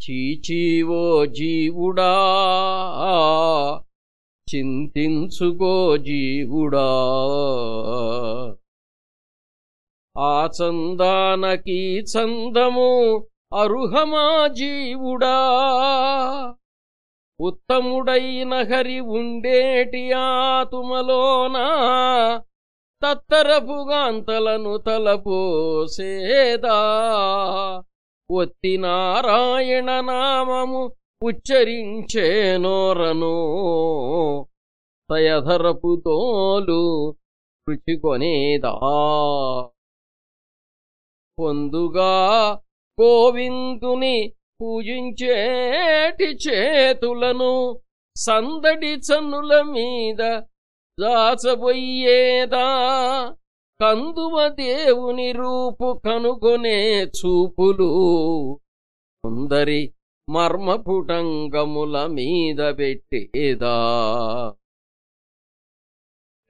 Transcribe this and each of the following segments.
చీచీవో జీవుడా చింతించుకో జీవుడా. ఆ చందానకి చందము అరుహమా జీవుడా. ఉత్తముడైన హరి ఉండేటి ఆతుమలోనా తత్తరపుగాంతలను తలపోసేదా. ఒత్తి నారాయణ నామము ఉచ్చరించేనోరను. తయధరపు తోలు రుచికొనేదా. పొందుగా గోవిందుని పూజించేటి చేతులను సందడి చన్నుల మీద దాచబోయేదా కందువ దేవుని రూపు కనుగొనే చూపులు కొందరి మర్మపుటంగముల మీద పెట్టేదా?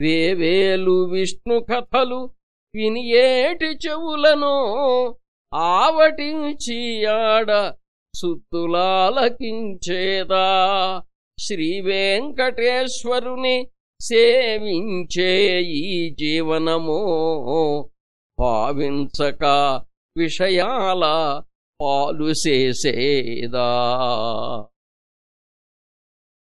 వేవేలు విష్ణు కథలు వినియేటి చెవులను ఆవటించి ఆడ సుత్తులాలకించేదా? శ్రీ వెంకటేశ్వరుని సేవించే ఈ జీవనము భావించక విషయాల పాలు చేసేదా.